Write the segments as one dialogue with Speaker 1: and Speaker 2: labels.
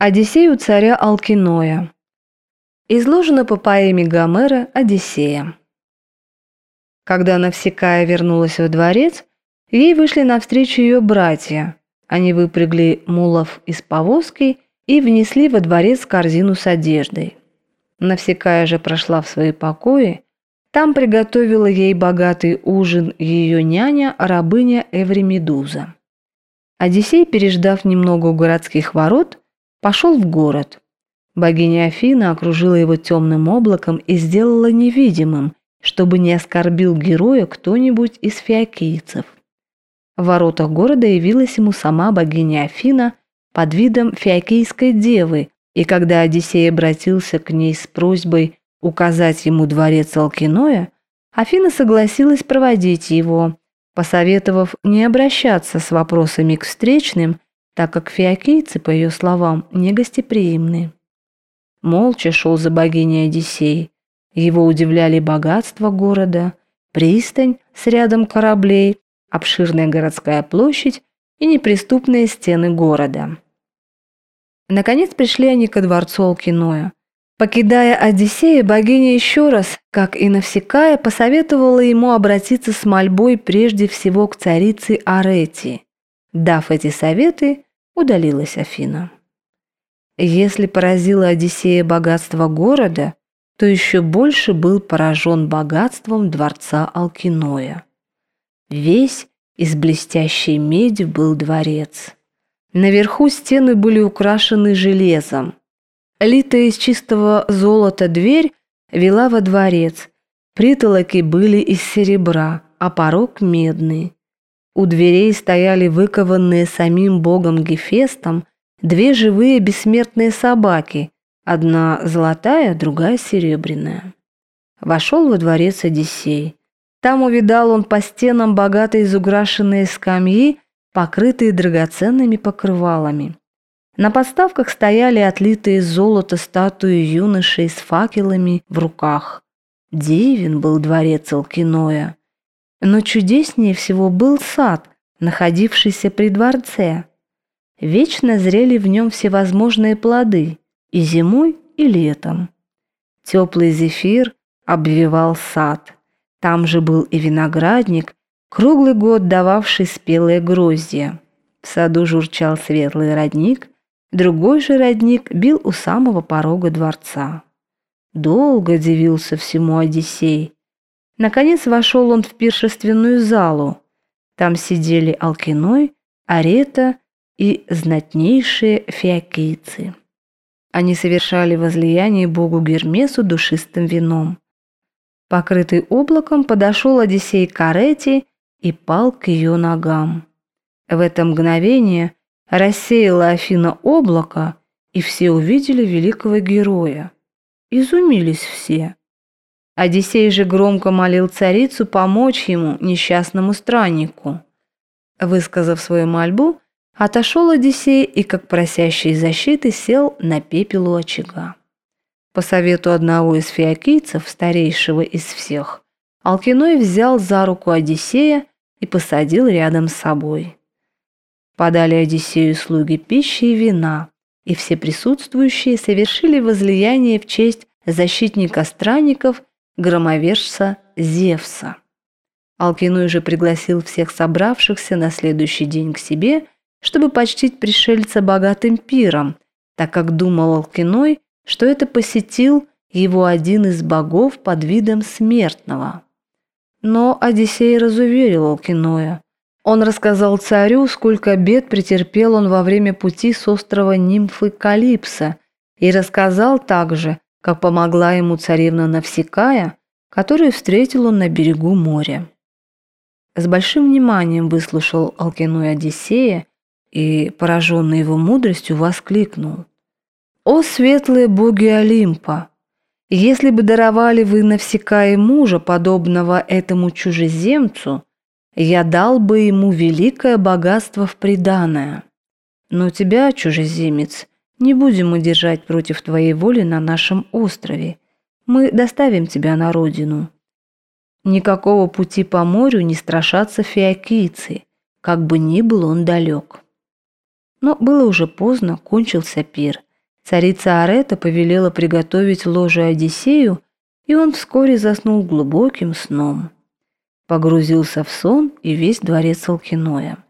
Speaker 1: Одиссей у царя Алкиноя. Изложено по поэме Гомера «Одиссея». Когда Навсекая вернулась во дворец, ей вышли навстречу ее братья. Они выпрягли мулов из повозки и внесли во дворец корзину с одеждой. Навсекая же прошла в свои покои, там приготовила ей богатый ужин ее няня, рабыня Эвремедуза. Одиссей, переждав немного у городских ворот, пошел в город. Богиня Афина окружила его темным облаком и сделала невидимым, чтобы не оскорбил героя кто-нибудь из фиокийцев. В воротах города явилась ему сама богиня Афина под видом фиокийской девы, и когда Одиссей обратился к ней с просьбой указать ему дворец Алкиноя, Афина согласилась проводить его, посоветовав не обращаться с вопросами к встречным так как фиокийцы, по ее словам, негостеприимны. Молча шел за богиней Одиссей. Его удивляли богатство города, пристань с рядом кораблей, обширная городская площадь и неприступные стены города. Наконец пришли они ко дворцу Алкиноя. Покидая Одиссея, богиня еще раз, как и Навсекая, посоветовала ему обратиться с мольбой прежде всего к царице Арети. Дав эти советы, удалилась Афина. Если поразило Одиссея богатство города, то еще больше был поражен богатством дворца Алкиноя. Весь из блестящей меди был дворец. Наверху стены были украшены железом. Литая из чистого золота дверь вела во дворец. Притолоки были из серебра, а порог медный. У дверей стояли выкованные самим богом Гефестом две живые бессмертные собаки, одна золотая, другая серебряная. Вошел во дворец Одиссей. Там увидал он по стенам богато изукрашенные скамьи, покрытые драгоценными покрывалами. На подставках стояли отлитые из золота статуи юношей с факелами в руках. Дивен был дворец Алкиноя. Но чудеснее всего был сад, находившийся при дворце. Вечно зрели в нем всевозможные плоды, и зимой, и летом. Теплый зефир обвивал сад. Там же был и виноградник, круглый год дававший спелые гроздья. В саду журчал светлый родник, другой же родник бил у самого порога дворца. Долго дивился всему Одиссей, Наконец вошел он в пиршественную залу. Там сидели Алкиной, Арета и знатнейшие фиокийцы. Они совершали возлияние богу Гермесу душистым вином. Покрытый облаком подошел Одиссей к Арете и пал к ее ногам. В это мгновение рассеяла Афина облако, и все увидели великого героя. Изумились все. Одиссей же громко молил царицу помочь ему, несчастному страннику. Высказав свою мольбу, отошел Одиссей и, как просящий защиты, сел на пепел у очага. По совету одного из фиокийцев, старейшего из всех, Алкиной взял за руку Одиссея и посадил рядом с собой. Подали Одиссею слуги пищи и вина, и все присутствующие совершили возлияние в честь защитника странников громовержца Зевса. Алкиной же пригласил всех собравшихся на следующий день к себе, чтобы почтить пришельца богатым пиром, так как думал Алкиной, что это посетил его один из богов под видом смертного. Но Одиссей разуверил Алкиноя. Он рассказал царю, сколько бед претерпел он во время пути с острова Нимфы Калипса, и рассказал также, как помогла ему царевна Навсекая, которую встретил он на берегу моря. С большим вниманием выслушал Алкиной Одиссея и, пораженный его мудростью, воскликнул. «О светлые боги Олимпа! Если бы даровали вы Навсекая мужа, подобного этому чужеземцу, я дал бы ему великое богатство в приданое. Но тебя, чужеземец, не будем удержать против твоей воли на нашем острове. Мы доставим тебя на родину. Никакого пути по морю не страшатся фиокийцы, как бы ни был он далек. Но было уже поздно, кончился пир. Царица Арета повелела приготовить ложе Одиссею, и он вскоре заснул глубоким сном. Погрузился в сон и весь дворец Алкиноя.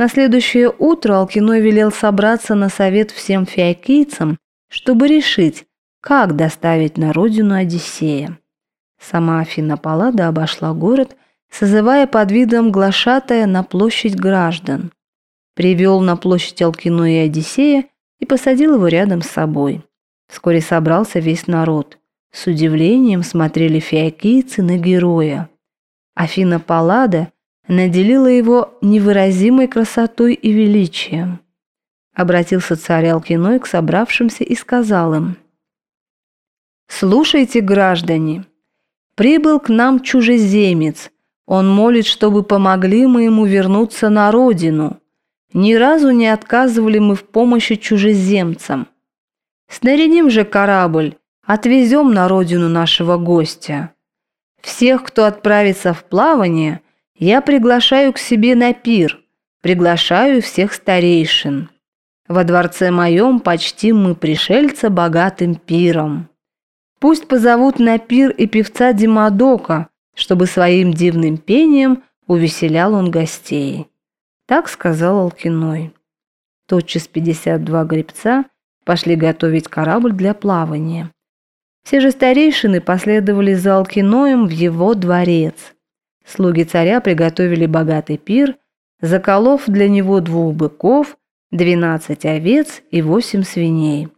Speaker 1: На следующее утро Алкиной велел собраться на совет всем фиокийцам, чтобы решить, как доставить на родину Одиссея. Сама Афина Паллада обошла город, созывая под видом глашатая на площадь граждан. Привел на площадь Алкиноя и Одиссея и посадил его рядом с собой. Вскоре собрался весь народ. С удивлением смотрели фиокийцы на героя. Афина Паллада наделила его невыразимой красотой и величием. Обратился царь Алкиной к собравшимся и сказал им, «Слушайте, граждане, прибыл к нам чужеземец, он молит, чтобы помогли мы ему вернуться на родину. Ни разу не отказывали мы в помощи чужеземцам. Снарядим же корабль, отвезем на родину нашего гостя. Всех, кто отправится в плавание, я приглашаю к себе на пир, приглашаю всех старейшин. Во дворце моем почтим мы пришельца богатым пиром. Пусть позовут на пир и певца Димадока, чтобы своим дивным пением увеселял он гостей. Так сказал Алкиной. Тотчас 52 гребца пошли готовить корабль для плавания. Все же старейшины последовали за Алкиноем в его дворец. Слуги царя приготовили богатый пир, заколов для него двух быков, двенадцать овец и восемь свиней.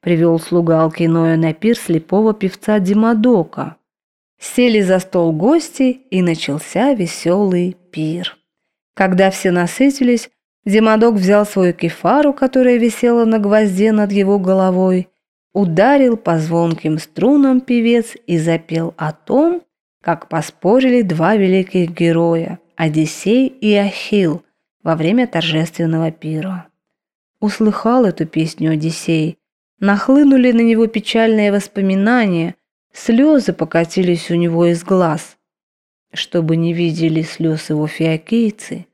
Speaker 1: Привел слуга Алкиноя на пир слепого певца Димадока. Сели за стол гости, и начался веселый пир. Когда все насытились, Демодок взял свою кефару, которая висела на гвозде над его головой, ударил по звонким струнам певец и запел о том, как поспорили два великих героя – Одиссей и Ахилл во время торжественного пира. Услыхал эту песню Одиссей, нахлынули на него печальные воспоминания, слезы покатились у него из глаз. Чтобы не видели слез его фиокейцы,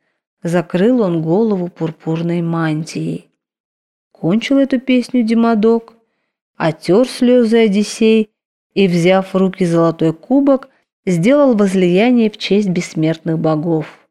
Speaker 1: закрыл он голову пурпурной мантией. Кончил эту песню Димадок, отер слезы Одиссей и, взяв в руки золотой кубок, сделал возлияние в честь бессмертных богов.